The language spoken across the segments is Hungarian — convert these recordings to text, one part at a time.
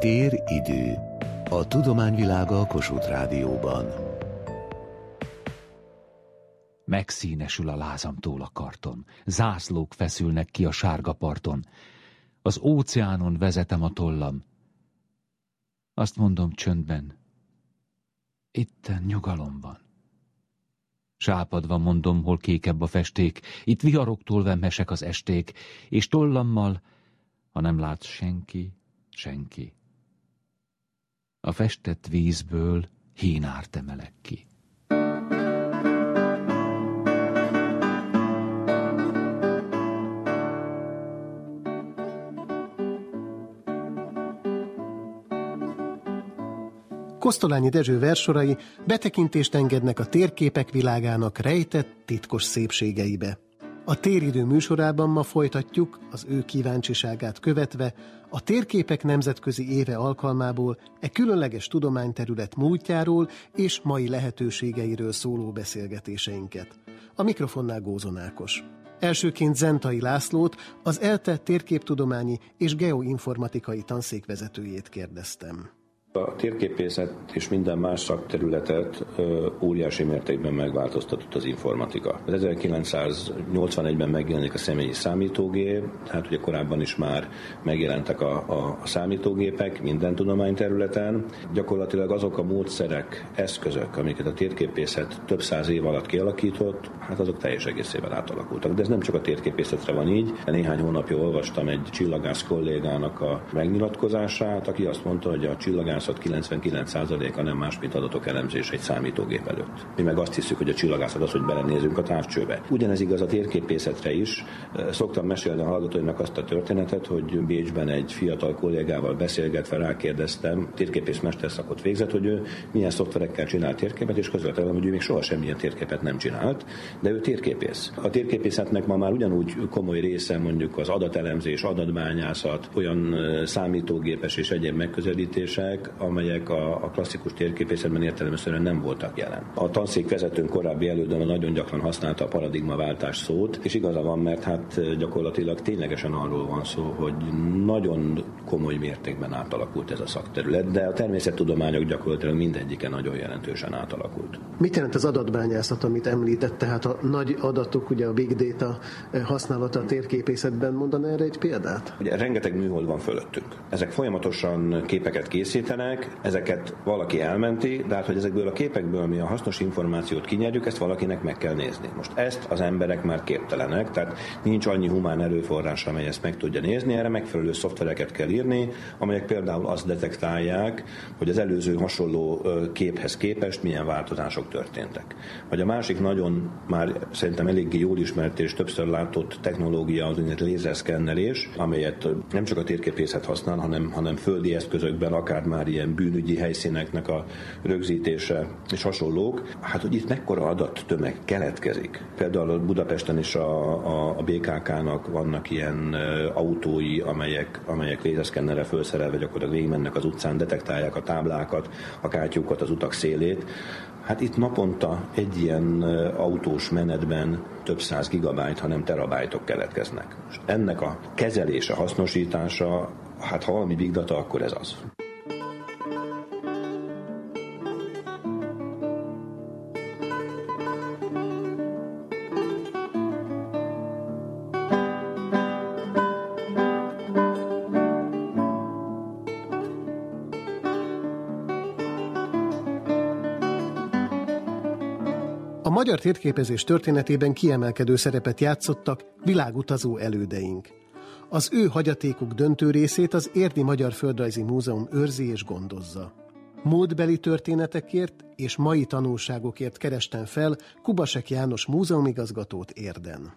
Tér-idő. A tudományvilága a Kossuth Rádióban. Megszínesül a lázamtól a karton. Zászlók feszülnek ki a sárga parton. Az óceánon vezetem a tollam. Azt mondom csöndben. Itten nyugalom van. Sápadva mondom, hol kékebb a festék, itt viharoktól vemhesek az esték, és tollammal, ha nem látsz senki, senki. A festett vízből hínárt emelek ki. Kosztolányi Dezső versorai betekintést engednek a térképek világának rejtett, titkos szépségeibe. A téridő műsorában ma folytatjuk, az ő kíváncsiságát követve, a térképek nemzetközi éve alkalmából e különleges tudományterület múltjáról és mai lehetőségeiről szóló beszélgetéseinket. A mikrofonnál Gózon Ákos. Elsőként Zentai Lászlót, az ELTE térképtudományi és geoinformatikai tanszékvezetőjét kérdeztem. A térképészet és minden más szakterületet óriási mértékben megváltoztatott az informatika. 1981-ben megjelenik a személyi számítógép, tehát ugye korábban is már megjelentek a, a, számítógépek minden tudományterületen. Gyakorlatilag azok a módszerek, eszközök, amiket a térképészet több száz év alatt kialakított, hát azok teljes egészében átalakultak. De ez nem csak a térképészetre van így. Néhány hónapja olvastam egy csillagász kollégának a megnyilatkozását, aki azt mondta, hogy a csillagász csillagászat 99%-a nem más, mint adatok elemzés egy számítógép előtt. Mi meg azt hiszük, hogy a csillagászat az, hogy belenézünk a távcsőbe. Ugyanez igaz a térképészetre is. Szoktam mesélni a hallgatóinak azt a történetet, hogy Bécsben egy fiatal kollégával beszélgetve rákérdeztem, térképész mesterszakot végzett, hogy ő milyen szoftverekkel csinál térképet, és közvetelem, hogy ő még soha semmilyen térképet nem csinált, de ő térképész. A térképészetnek ma már ugyanúgy komoly része mondjuk az adatelemzés, adatbányászat, olyan számítógépes és egyéb megközelítések, amelyek a, a klasszikus térképészetben értelemszerűen nem voltak jelen. A tanszék vezetőnk korábbi elődön nagyon gyakran használta a paradigmaváltás szót, és igaza van, mert hát gyakorlatilag ténylegesen arról van szó, hogy nagyon komoly mértékben átalakult ez a szakterület, de a természettudományok gyakorlatilag mindegyike nagyon jelentősen átalakult. Mit jelent az adatbányászat, amit említett, tehát a nagy adatok, ugye a big data használata a térképészetben, mondaná erre egy példát? Ugye rengeteg műhold van fölöttünk. Ezek folyamatosan képeket készítenek, készítenek, ezeket valaki elmenti, de hát, hogy ezekből a képekből mi a hasznos információt kinyerjük, ezt valakinek meg kell nézni. Most ezt az emberek már képtelenek, tehát nincs annyi humán erőforrás, amely ezt meg tudja nézni, erre megfelelő szoftvereket kell írni, amelyek például azt detektálják, hogy az előző hasonló képhez képest milyen változások történtek. Vagy a másik nagyon már szerintem eléggé jól ismert és többször látott technológia az úgynevezett lézerszkennelés, amelyet nem csak a térképészet használ, hanem, hanem földi eszközökben, akár már ilyen bűnügyi helyszíneknek a rögzítése és hasonlók, hát hogy itt mekkora adattömeg keletkezik. Például Budapesten is a, a, a BKK-nak vannak ilyen autói, amelyek, amelyek lézerszkennerre felszerelve gyakorlatilag végigmennek az utcán, detektálják a táblákat, a kátyúkat, az utak szélét. Hát itt naponta egy ilyen autós menetben több száz gigabájt, hanem terabájtok keletkeznek. És ennek a kezelése, hasznosítása, hát ha valami big data, akkor ez az. Magyar térképezés történetében kiemelkedő szerepet játszottak világutazó elődeink. Az ő hagyatékuk döntő részét az Érdi Magyar Földrajzi Múzeum őrzi és gondozza. Módbeli történetekért és mai tanulságokért kerestem fel Kubasek János múzeumigazgatót Érden.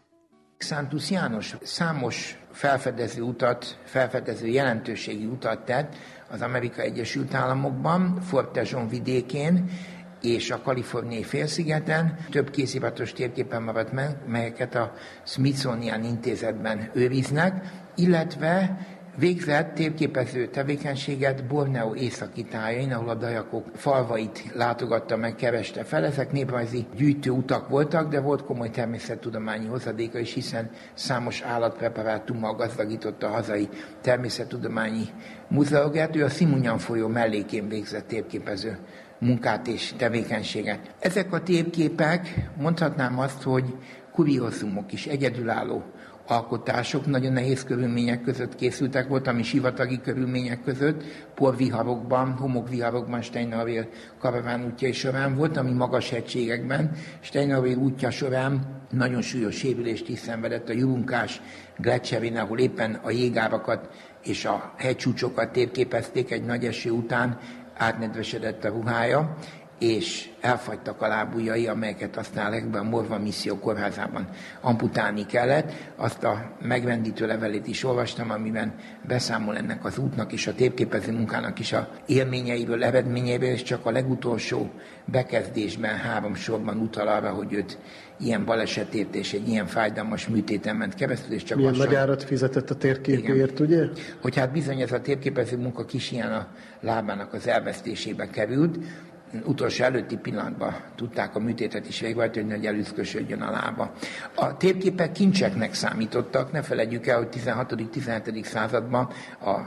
Szántusz János számos felfedező utat, felfedező jelentőségi utat tett az Amerika Egyesült Államokban, Fort Tejon vidékén, és a kaliforniai félszigeten több kézivatos térképen maradt meg, melyeket a Smithsonian intézetben őriznek, illetve Végzett térképező tevékenységet Borneo északi tájain, ahol a dajakok falvait látogatta meg, keveste fel. Ezek néprajzi gyűjtő utak voltak, de volt komoly természettudományi hozadéka is, hiszen számos állatpreparátummal gazdagította a hazai természettudományi múzeumát. Ő a Szimunyan folyó mellékén végzett térképező munkát és tevékenységet. Ezek a térképek, mondhatnám azt, hogy kuriózumok is, egyedülálló alkotások nagyon nehéz körülmények között készültek, volt, ami sivatagi körülmények között, porviharokban, homokviharokban Steinhavér karaván útjai során volt, ami magas hegységekben. Steinhavér útja során nagyon súlyos sérülést is szenvedett a Jurunkás gletszerén, ahol éppen a jégárakat és a hegycsúcsokat térképezték egy nagy eső után, átnedvesedett a ruhája, és elfagytak a lábujjai, amelyeket aztán legben a Morva Misszió kórházában amputálni kellett. Azt a megrendítő levelét is olvastam, amiben beszámol ennek az útnak és a tépképező munkának is a élményeiből, eredményeiből, és csak a legutolsó bekezdésben három sorban utal arra, hogy őt ilyen balesetért és egy ilyen fájdalmas műtéten ment keresztül. És csak Milyen lassan... nagy árat fizetett a térképért, ugye? Hogy hát bizony ez a térképező munka kis ilyen a lábának az elvesztésébe került, utolsó előtti pillanatban tudták a műtétet is végrehajtani, hogy elüszkösödjön a lába. A térképek kincseknek számítottak, ne felejtjük el, hogy 16.-17. században a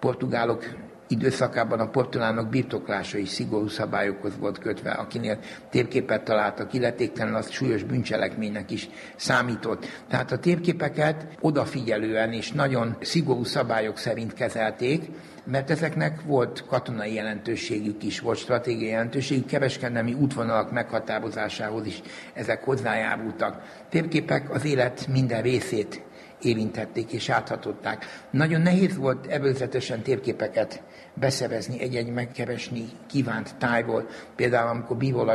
portugálok időszakában a portugálok birtoklása is szigorú szabályokhoz volt kötve, akinél térképet találtak illetéktelen, az súlyos bűncselekménynek is számított. Tehát a térképeket odafigyelően és nagyon szigorú szabályok szerint kezelték, mert ezeknek volt katonai jelentőségük is, volt stratégiai jelentőségük, kereskedelmi útvonalak meghatározásához is ezek hozzájárultak. Térképek az élet minden részét érintették és áthatották. Nagyon nehéz volt előzetesen térképeket beszerezni, egy-egy megkeresni kívánt tájból. Például amikor Bívó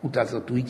utazott új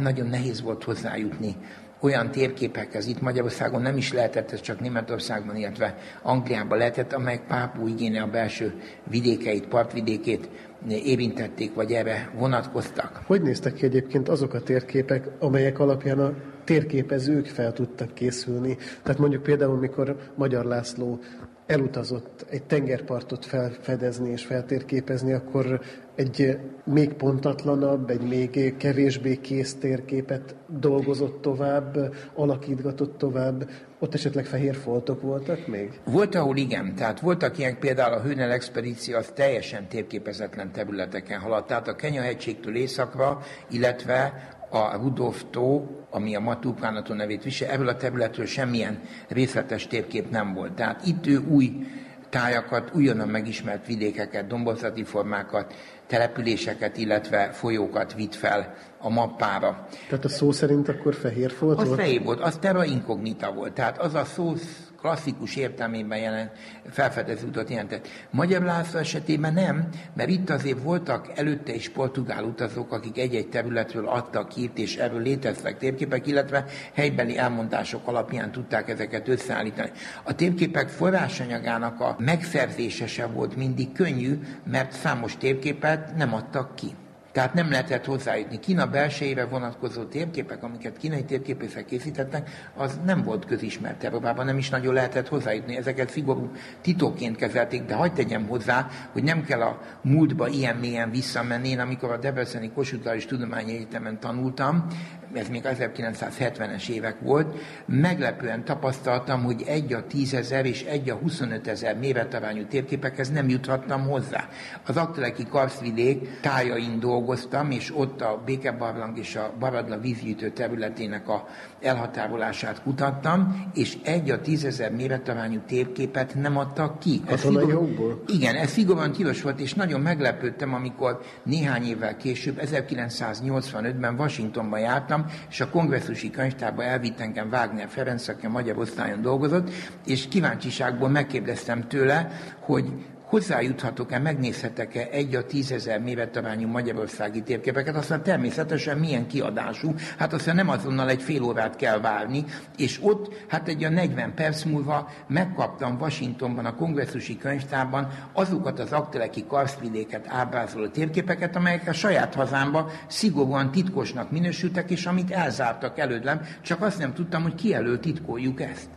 nagyon nehéz volt hozzájutni olyan térképekhez itt Magyarországon nem is lehetett, ez csak Németországban, illetve Angliában lehetett, amelyek Pápú igénye a belső vidékeit, partvidékét érintették, vagy erre vonatkoztak. Hogy néztek ki egyébként azok a térképek, amelyek alapján a térképezők fel tudtak készülni? Tehát mondjuk például, mikor Magyar László elutazott egy tengerpartot felfedezni és feltérképezni, akkor egy még pontatlanabb, egy még kevésbé kész térképet dolgozott tovább, alakítgatott tovább. Ott esetleg fehér foltok voltak még? Volt, ahol igen. Tehát voltak ilyen például a Hőnel expedíció, az teljesen térképezetlen területeken haladt. Tehát a Kenya-hegységtől északra, illetve a Rudolf tó, ami a Matupánaton nevét visel, ebből a területről semmilyen részletes térkép nem volt. Tehát itt ő új tájakat, újonnan megismert vidékeket, dombozati formákat, településeket, illetve folyókat vitt fel a mappára. Tehát a szó szerint akkor fehér volt? Az fehér volt, az terra incognita volt. Tehát az a szó klasszikus értelmében jelent, felfedező utat jelentett. Magyar László esetében nem, mert itt azért voltak előtte is portugál utazók, akik egy-egy területről adtak hírt, és erről léteztek térképek, illetve helybeli elmondások alapján tudták ezeket összeállítani. A térképek forrásanyagának a megszerzése sem volt mindig könnyű, mert számos térképet nem adtak ki. Tehát nem lehetett hozzájutni. Kína belsejére vonatkozó térképek, amiket kínai térképészek készítettek, az nem volt közismert Európában, nem is nagyon lehetett hozzájutni. Ezeket szigorú titokként kezelték, de hagyd tegyem hozzá, hogy nem kell a múltba ilyen mélyen visszamenni. Én amikor a Debreceni Kossuth Tudományi Egyetemen tanultam, ez még 1970-es évek volt, meglepően tapasztaltam, hogy egy a tízezer és egy a 25 ezer méretarányú térképekhez nem juthattam hozzá. Az akteleki karszvidék tájain dolgoztam, és ott a Békebarlang és a Baradla vízgyűjtő területének a elhatárolását kutattam, és egy a tízezer méretarányú térképet nem adtak ki. Ez szigorúan, igen, ez szigorúan tilos volt, és nagyon meglepődtem, amikor néhány évvel később, 1985-ben Washingtonban jártam, és a kongresszusi könyvtárba elvitt engem Wagner Ferenc, aki a magyar osztályon dolgozott, és kíváncsiságból megkérdeztem tőle, hogy hozzájuthatok-e, megnézhetek-e egy a tízezer méretarányú magyarországi térképeket, aztán természetesen milyen kiadású, hát aztán nem azonnal egy fél órát kell várni, és ott, hát egy a 40 perc múlva megkaptam Washingtonban a kongresszusi könyvtárban azokat az akteleki karsztvidéket ábrázoló térképeket, amelyek a saját hazámba szigorúan titkosnak minősültek, és amit elzártak elődlem, csak azt nem tudtam, hogy ki elől titkoljuk ezt.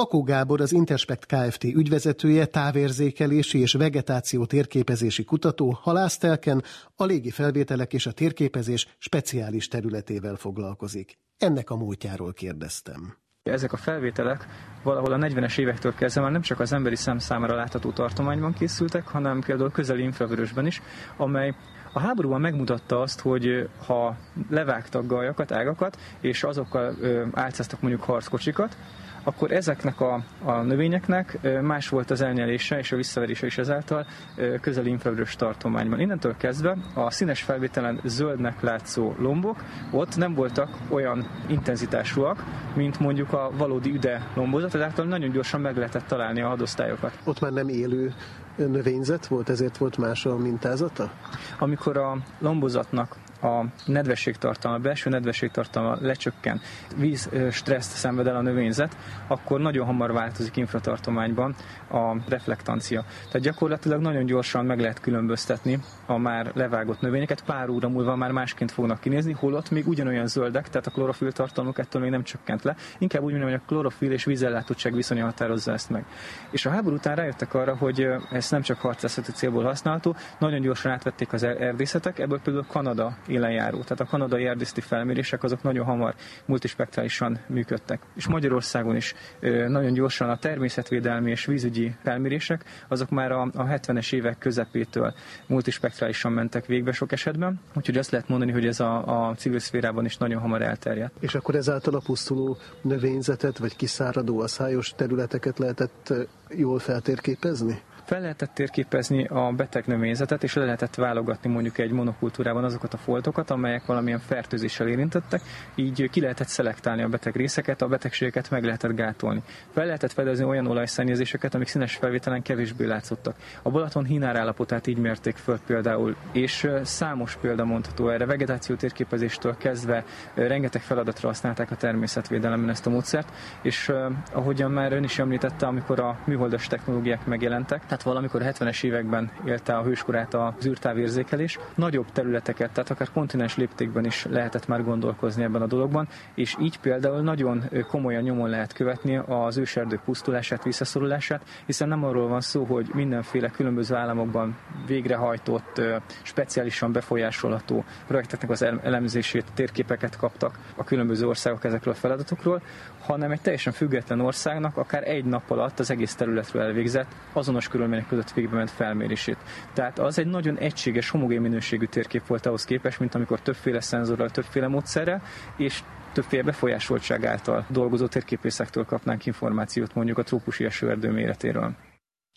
Bakó Gábor az Interspect Kft. ügyvezetője, távérzékelési és vegetáció térképezési kutató halásztelken a légi felvételek és a térképezés speciális területével foglalkozik. Ennek a múltjáról kérdeztem. Ezek a felvételek valahol a 40-es évektől kezdve már nem csak az emberi szem számára látható tartományban készültek, hanem például közeli infravörösben is, amely a háborúban megmutatta azt, hogy ha levágtak gajakat, ágakat, és azokkal álcáztak mondjuk harckocsikat, akkor ezeknek a, a növényeknek más volt az elnyelése és a visszaverése is ezáltal közeli infravörös tartományban. Innentől kezdve a színes felvételen zöldnek látszó lombok ott nem voltak olyan intenzitásúak, mint mondjuk a valódi üde lombozat, ezáltal nagyon gyorsan meg lehetett találni a hadosztályokat. Ott már nem élő növényzet volt, ezért volt más a mintázata? Amikor a lombozatnak a nedvességtartalma, a belső nedvességtartalma lecsökken, víz stresszt szenved el a növényzet, akkor nagyon hamar változik infratartományban a reflektancia. Tehát gyakorlatilag nagyon gyorsan meg lehet különböztetni a már levágott növényeket, pár óra múlva már másként fognak kinézni, holott még ugyanolyan zöldek, tehát a klorofil tartalmuk ettől még nem csökkent le. Inkább úgy mondom, hogy a klorofil és vízellátottság viszonya határozza ezt meg. És a háború után rájöttek arra, hogy ez nem csak harcászati célból használható, nagyon gyorsan átvették az erdészetek, ebből például Kanada élen járó. Tehát a kanadai erdészeti felmérések azok nagyon hamar multispektrálisan működtek. És Magyarországon is nagyon gyorsan a természetvédelmi és vízügyi felmérések, azok már a, a 70-es évek közepétől multispektrálisan mentek végbe sok esetben. Úgyhogy azt lehet mondani, hogy ez a, a civil szférában is nagyon hamar elterjedt. És akkor ezáltal a pusztuló növényzetet, vagy kiszáradó aszályos területeket lehetett jól feltérképezni? Fel lehetett térképezni a beteg növényzetet, és le lehetett válogatni mondjuk egy monokultúrában azokat a foltokat, amelyek valamilyen fertőzéssel érintettek, így ki lehetett szelektálni a beteg részeket, a betegségeket meg lehetett gátolni. Fel lehetett fedezni olyan olajszennyezéseket, amik színes felvételen kevésbé látszottak. A Balaton hínár állapotát így mérték föl például, és számos példa mondható erre. Vegetáció térképezéstől kezdve rengeteg feladatra használták a természetvédelemben ezt a módszert, és ahogyan már ön is említette, amikor a műholdas technológiák megjelentek, tehát valamikor 70-es években élte a hőskorát az űrtávérzékelés. Nagyobb területeket, tehát akár kontinens léptékben is lehetett már gondolkozni ebben a dologban, és így például nagyon komolyan nyomon lehet követni az őserdők pusztulását, visszaszorulását, hiszen nem arról van szó, hogy mindenféle különböző államokban végrehajtott, speciálisan befolyásolható projekteknek az elemzését, térképeket kaptak a különböző országok ezekről a feladatokról, hanem egy teljesen független országnak akár egy nap alatt az egész területről elvégzett azonos körülmények között ment felmérését. Tehát az egy nagyon egységes, homogén minőségű térkép volt ahhoz képest, mint amikor többféle szenzorral, többféle módszerrel, és többféle befolyásoltság által dolgozó térképészektől kapnánk információt mondjuk a trópusi esőerdő méretéről.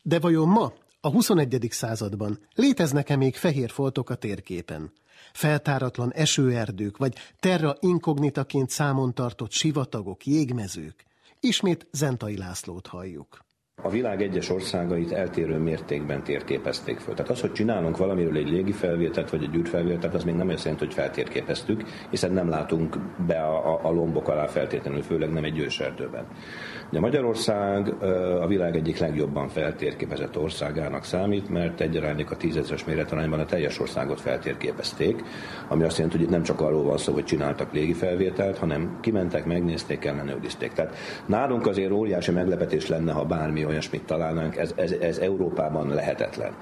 De vajon ma, a 21. században léteznek-e még fehér foltok a térképen? Feltáratlan esőerdők, vagy terra inkognitaként számon tartott sivatagok, jégmezők? Ismét Zentai Lászlót halljuk a világ egyes országait eltérő mértékben térképezték föl. Tehát az, hogy csinálunk valamiről egy légi felvételt vagy egy űrfelvételt, az még nem azt jelenti, hogy feltérképeztük, hiszen nem látunk be a, a, a lombok alá feltétlenül, főleg nem egy őserdőben. De Magyarország a világ egyik legjobban feltérképezett országának számít, mert egyarándék a tízezres méretarányban a teljes országot feltérképezték, ami azt jelenti, hogy itt nem csak arról van szó, hogy csináltak légi felvételt, hanem kimentek, megnézték, ellenőrizték. Tehát nálunk azért óriási meglepetés lenne, ha bármi olyasmit találnánk, ez, ez, ez Európában lehetetlen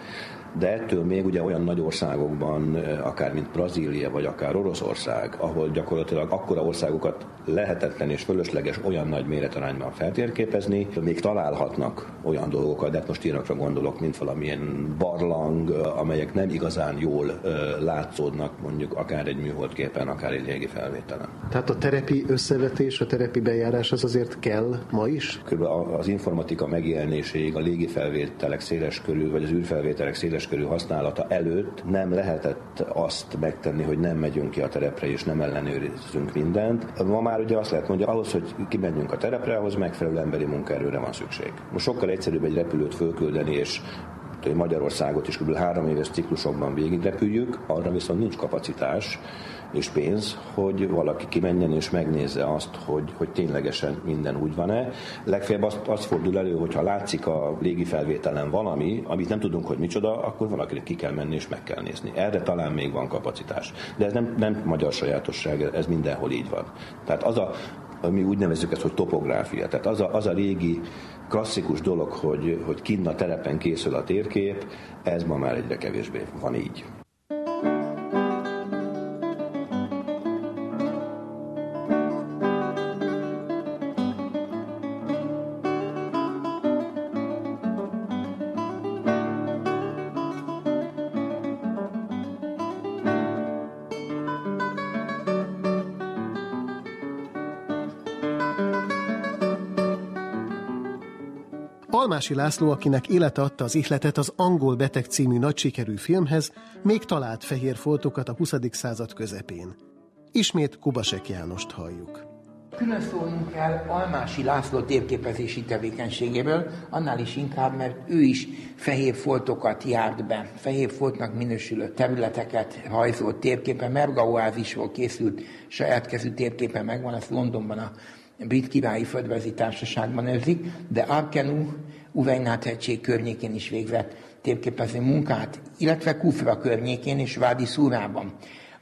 de ettől még ugye olyan nagy országokban, akár mint Brazília, vagy akár Oroszország, ahol gyakorlatilag akkora országokat lehetetlen és fölösleges olyan nagy méretarányban feltérképezni, még találhatnak olyan dolgokat, de hát most Irakra gondolok, mint valamilyen barlang, amelyek nem igazán jól látszódnak mondjuk akár egy műholdképen, akár egy légi felvételen. Tehát a terepi összevetés, a terepi bejárás az azért kell ma is? Körülbelül az informatika megjelenéséig a légi felvételek széles körül, vagy az űrfelvételek széles körű használata előtt nem lehetett azt megtenni, hogy nem megyünk ki a terepre és nem ellenőrizzünk mindent. Ma már ugye azt lehet mondani, hogy ahhoz, hogy kimenjünk a terepre, ahhoz megfelelő emberi munkaerőre van szükség. Most sokkal egyszerűbb egy repülőt fölküldeni és Magyarországot is kb. három éves ciklusokban végigrepüljük, arra viszont nincs kapacitás, és pénz, hogy valaki kimenjen és megnézze azt, hogy, hogy ténylegesen minden úgy van-e. Legfeljebb azt, azt fordul elő, hogy ha látszik a légi felvételen valami, amit nem tudunk, hogy micsoda, akkor valakinek ki kell menni és meg kell nézni. Erre talán még van kapacitás. De ez nem, nem magyar sajátosság, ez mindenhol így van. Tehát az a mi úgy nevezzük ezt, hogy topográfia. Tehát az a, az a régi klasszikus dolog, hogy, hogy kinn a terepen készül a térkép, ez ma már egyre kevésbé van így. Almási László, akinek élete adta az ihletet az Angol Beteg című nagy sikerű filmhez, még talált fehér foltokat a 20. század közepén. Ismét Kubasek Jánost halljuk. Külön szólnunk kell Almási László térképezési tevékenységéből, annál is inkább, mert ő is fehér foltokat járt be, fehér foltnak minősülő területeket rajzolt térképe, Merga oázisról készült saját kezű térképe megvan, ezt Londonban a Brit Királyi Földrezi Társaságban őrzik, de Arkenu Uvejnát hegység környékén is végzett térképező munkát, illetve Kufra környékén és Vádi Szúrában.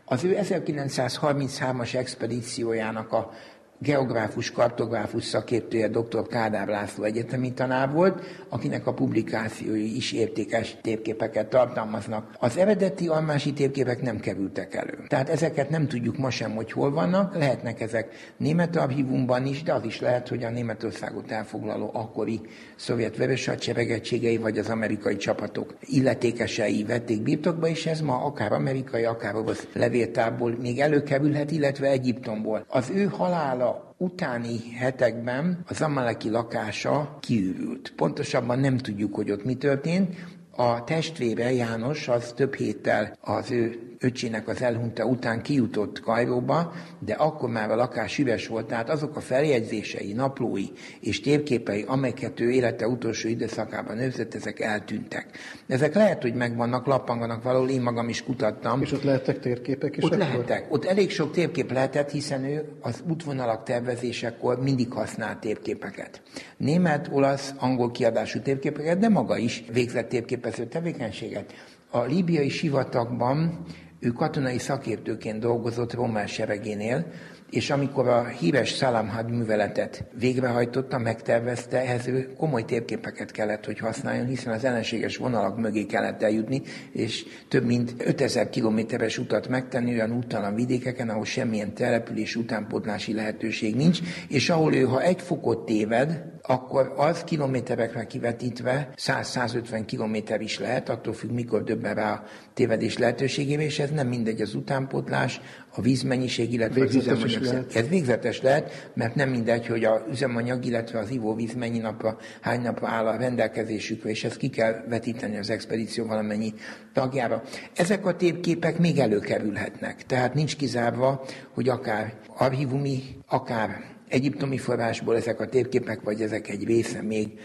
Az ő 1933-as expedíciójának a geográfus, kartográfus szakértője dr. Kádár László egyetemi tanár volt, akinek a publikációi is értékes térképeket tartalmaznak. Az eredeti almási térképek nem kerültek elő. Tehát ezeket nem tudjuk ma sem, hogy hol vannak, lehetnek ezek német archívumban is, de az is lehet, hogy a Németországot elfoglaló akkori szovjet vörös hadseregegységei vagy az amerikai csapatok illetékesei vették birtokba, és ez ma akár amerikai, akár orosz levéltárból még előkerülhet, illetve Egyiptomból. Az ő halála utáni hetekben az amaleki lakása kiürült. Pontosabban nem tudjuk, hogy ott mi történt. A testvére János az több héttel az ő öcsének az elhunta után kijutott Kajróba, de akkor már a lakás üres volt, tehát azok a feljegyzései, naplói és térképei, amelyeket ő élete utolsó időszakában őrzött, ezek eltűntek. Ezek lehet, hogy megvannak, lappanganak valahol, én magam is kutattam. És ott lehettek térképek is? Ott akkor? lehettek. Ott elég sok térkép lehetett, hiszen ő az útvonalak tervezésekor mindig használt térképeket. Német, olasz, angol kiadású térképeket, de maga is végzett térképező tevékenységet. A líbiai sivatagban ő katonai szakértőként dolgozott Rommel seregénél, és amikor a híres Salamhad műveletet végrehajtotta, megtervezte, ehhez ő komoly térképeket kellett, hogy használjon, hiszen az ellenséges vonalak mögé kellett eljutni, és több mint 5000 kilométeres utat megtenni olyan úttalan vidékeken, ahol semmilyen település utánpótlási lehetőség nincs, és ahol ő, ha egy fokot téved, akkor az kilométerekre kivetítve 100-150 kilométer is lehet, attól függ, mikor döbben rá tévedés lehetőségével, és ez nem mindegy az utánpótlás, a vízmennyiség, illetve végzetes az üzemanyag. Lehet. Ez végzetes lehet, mert nem mindegy, hogy a üzemanyag, illetve az ivóvíz mennyi napra, hány napra áll a rendelkezésükre, és ezt ki kell vetíteni az expedíció valamennyi tagjára. Ezek a térképek még előkerülhetnek, tehát nincs kizárva, hogy akár archívumi, akár egyiptomi forrásból ezek a térképek, vagy ezek egy része még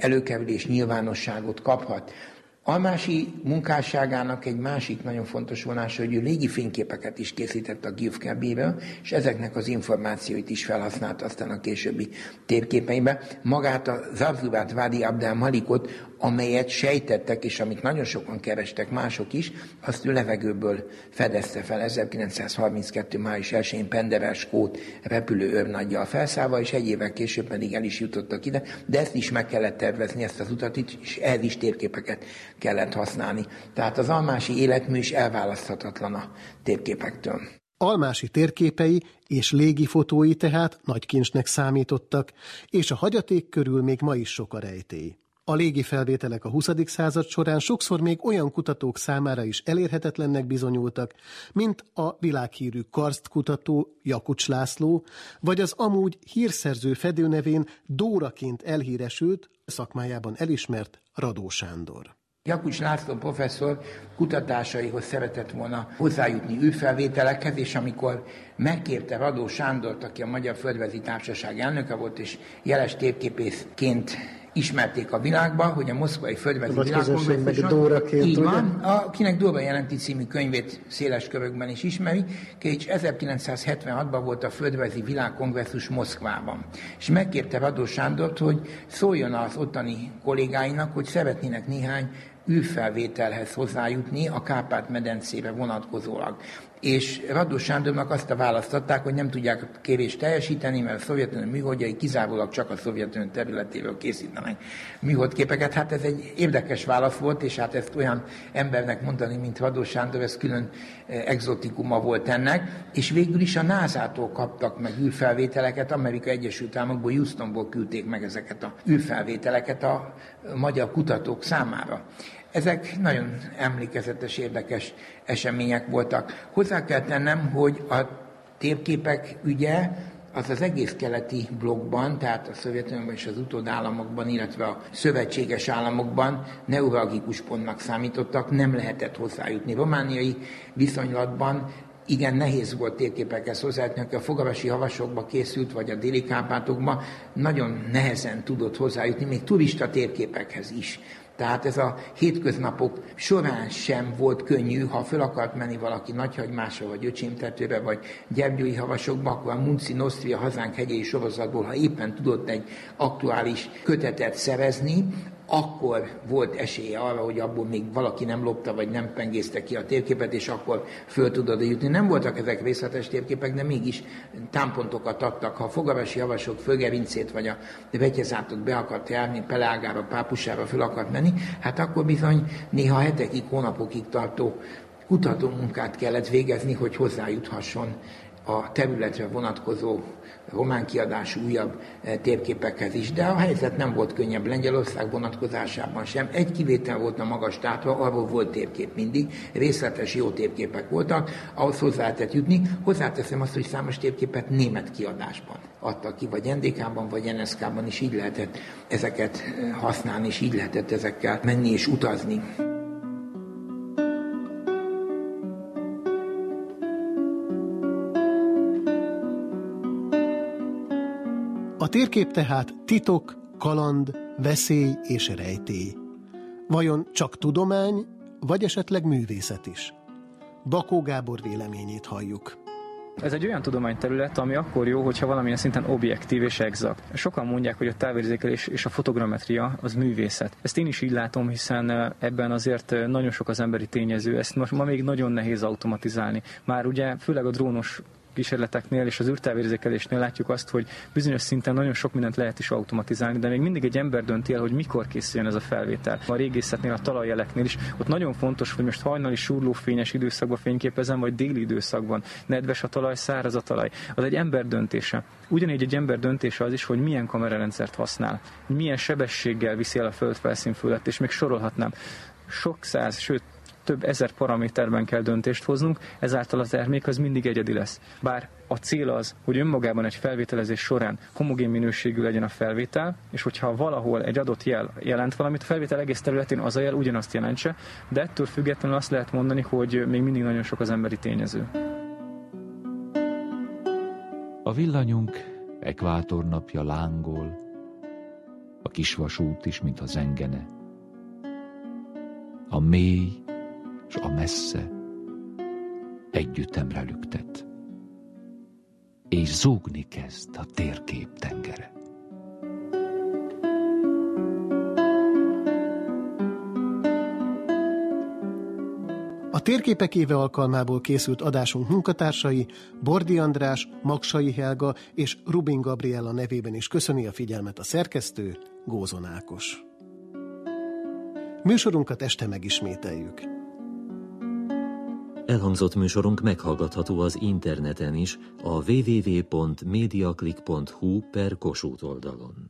előkerülés nyilvánosságot kaphat. Almási munkásságának egy másik nagyon fontos vonása, hogy ő légi fényképeket is készített a Gilfkebéről, és ezeknek az információit is felhasználta aztán a későbbi térképeibe. Magát a Zabzubát Vádi Abdel Malikot amelyet sejtettek, és amit nagyon sokan kerestek mások is, azt ő levegőből fedezte fel 1932. május 1-én Penderes Skót repülő őrnaggyal felszállva, és egy évvel később pedig el is jutottak ide, de ezt is meg kellett tervezni, ezt az utat, és ehhez is térképeket kellett használni. Tehát az almási életmű is elválaszthatatlan a térképektől. Almási térképei és légifotói tehát nagy kincsnek számítottak, és a hagyaték körül még ma is sok a rejtély. A légi felvételek a 20. század során sokszor még olyan kutatók számára is elérhetetlennek bizonyultak, mint a világhírű karstkutató Jakucs László, vagy az amúgy hírszerző fedőnevén Dóraként elhíresült, szakmájában elismert Radó Sándor. Jakucs László professzor kutatásaihoz szeretett volna hozzájutni űrfelvételekhez, és amikor megkérte Radó Sándort, aki a Magyar Földrezi Társaság elnöke volt, és jeles térképészként ismerték a világban, hogy a moszkvai földrezi világkongresszuson, így van, akinek Dóra jelenti című könyvét széles körökben is ismeri, és 1976-ban volt a földrezi világkongresszus Moszkvában. És megkérte Radó Sándort, hogy szóljon az ottani kollégáinak, hogy szeretnének néhány űrfelvételhez hozzájutni a Kárpát-medencére vonatkozólag és Radó Sándornak azt a választották, hogy nem tudják a kérést teljesíteni, mert a Szovjetunió műholdjai kizárólag csak a Szovjetunió területéről készítenek műholdképeket. Hát ez egy érdekes válasz volt, és hát ezt olyan embernek mondani, mint Radó Sándor, ez külön eh, exotikuma volt ennek, és végül is a NASA-tól kaptak meg űrfelvételeket, Amerika Egyesült Államokból, Houstonból küldték meg ezeket a űrfelvételeket a magyar kutatók számára. Ezek nagyon emlékezetes, érdekes események voltak. Hozzá kell tennem, hogy a térképek ügye az az egész keleti blokkban, tehát a Szovjetunióban és az utódállamokban, illetve a szövetséges államokban neuralgikus pontnak számítottak, nem lehetett hozzájutni. Romániai viszonylatban igen nehéz volt térképekhez hozzájutni, aki a fogarasi havasokba készült, vagy a déli Kárpátokba, nagyon nehezen tudott hozzájutni, még turista térképekhez is. Tehát ez a hétköznapok során sem volt könnyű, ha föl akart menni valaki Nagyhagymásra, vagy Öcsémtetőre, vagy Gyergyói havasokba, akkor a Munci Nostria hazánk hegyei sorozatból, ha éppen tudott egy aktuális kötetet szerezni, akkor volt esélye arra, hogy abból még valaki nem lopta, vagy nem pengészte ki a térképet, és akkor föl tudod jutni. Nem voltak ezek részletes térképek, de mégis támpontokat adtak. Ha fogarasi javasok Fögerincét vagy a Vetyezátot be akart járni, Pelágára, Pápusára föl akart menni, hát akkor bizony néha hetekig, hónapokig tartó kutatómunkát kellett végezni, hogy hozzájuthasson a területre vonatkozó román kiadású újabb eh, térképekhez is, de a helyzet nem volt könnyebb Lengyelország vonatkozásában sem. Egy kivétel volt a magas tátra, arról volt térkép mindig, részletes jó térképek voltak, ahhoz hozzá lehetett jutni. Hozzáteszem azt, hogy számos térképet német kiadásban adtak ki, vagy NDK-ban, vagy NSK-ban is így lehetett ezeket eh, használni, és így lehetett ezekkel menni és utazni. Térkép tehát titok, kaland, veszély és rejtély. Vajon csak tudomány, vagy esetleg művészet is? Bakó Gábor véleményét halljuk. Ez egy olyan tudományterület, ami akkor jó, hogyha valamilyen szinten objektív és exakt. Sokan mondják, hogy a távérzékelés és a fotogrammetria az művészet. Ezt én is így látom, hiszen ebben azért nagyon sok az emberi tényező, ezt most ma még nagyon nehéz automatizálni. Már ugye főleg a drónos kísérleteknél és az űrtávérzékelésnél látjuk azt, hogy bizonyos szinten nagyon sok mindent lehet is automatizálni, de még mindig egy ember dönti el, hogy mikor készüljön ez a felvétel. A régészetnél, a talajjeleknél is ott nagyon fontos, hogy most hajnali surlófényes időszakban fényképezem, vagy déli időszakban. Nedves a talaj, száraz a talaj. Az egy ember döntése. Ugyanígy egy ember döntése az is, hogy milyen kamerarendszert használ, milyen sebességgel viszi el a földfelszín fölött, és még sorolhatnám sok száz, sőt több ezer paraméterben kell döntést hoznunk, ezáltal az termék az mindig egyedi lesz. Bár a cél az, hogy önmagában egy felvételezés során homogén minőségű legyen a felvétel, és hogyha valahol egy adott jel jelent valamit, a felvétel egész területén az a jel ugyanazt jelentse, de ettől függetlenül azt lehet mondani, hogy még mindig nagyon sok az emberi tényező. A villanyunk ekvátornapja lángol, a kisvasút is, mint a zengene. A mély, s a messze együttemre lüktet, és zúgni kezd a térkép tengere. A térképek éve alkalmából készült adásunk munkatársai Bordi András, Magsai Helga és Rubin Gabriella nevében is köszöni a figyelmet a szerkesztő Gózon Ákos. Műsorunkat este megismételjük. Elhangzott műsorunk meghallgatható az interneten is a www.mediaclick.hu per Kossuth oldalon.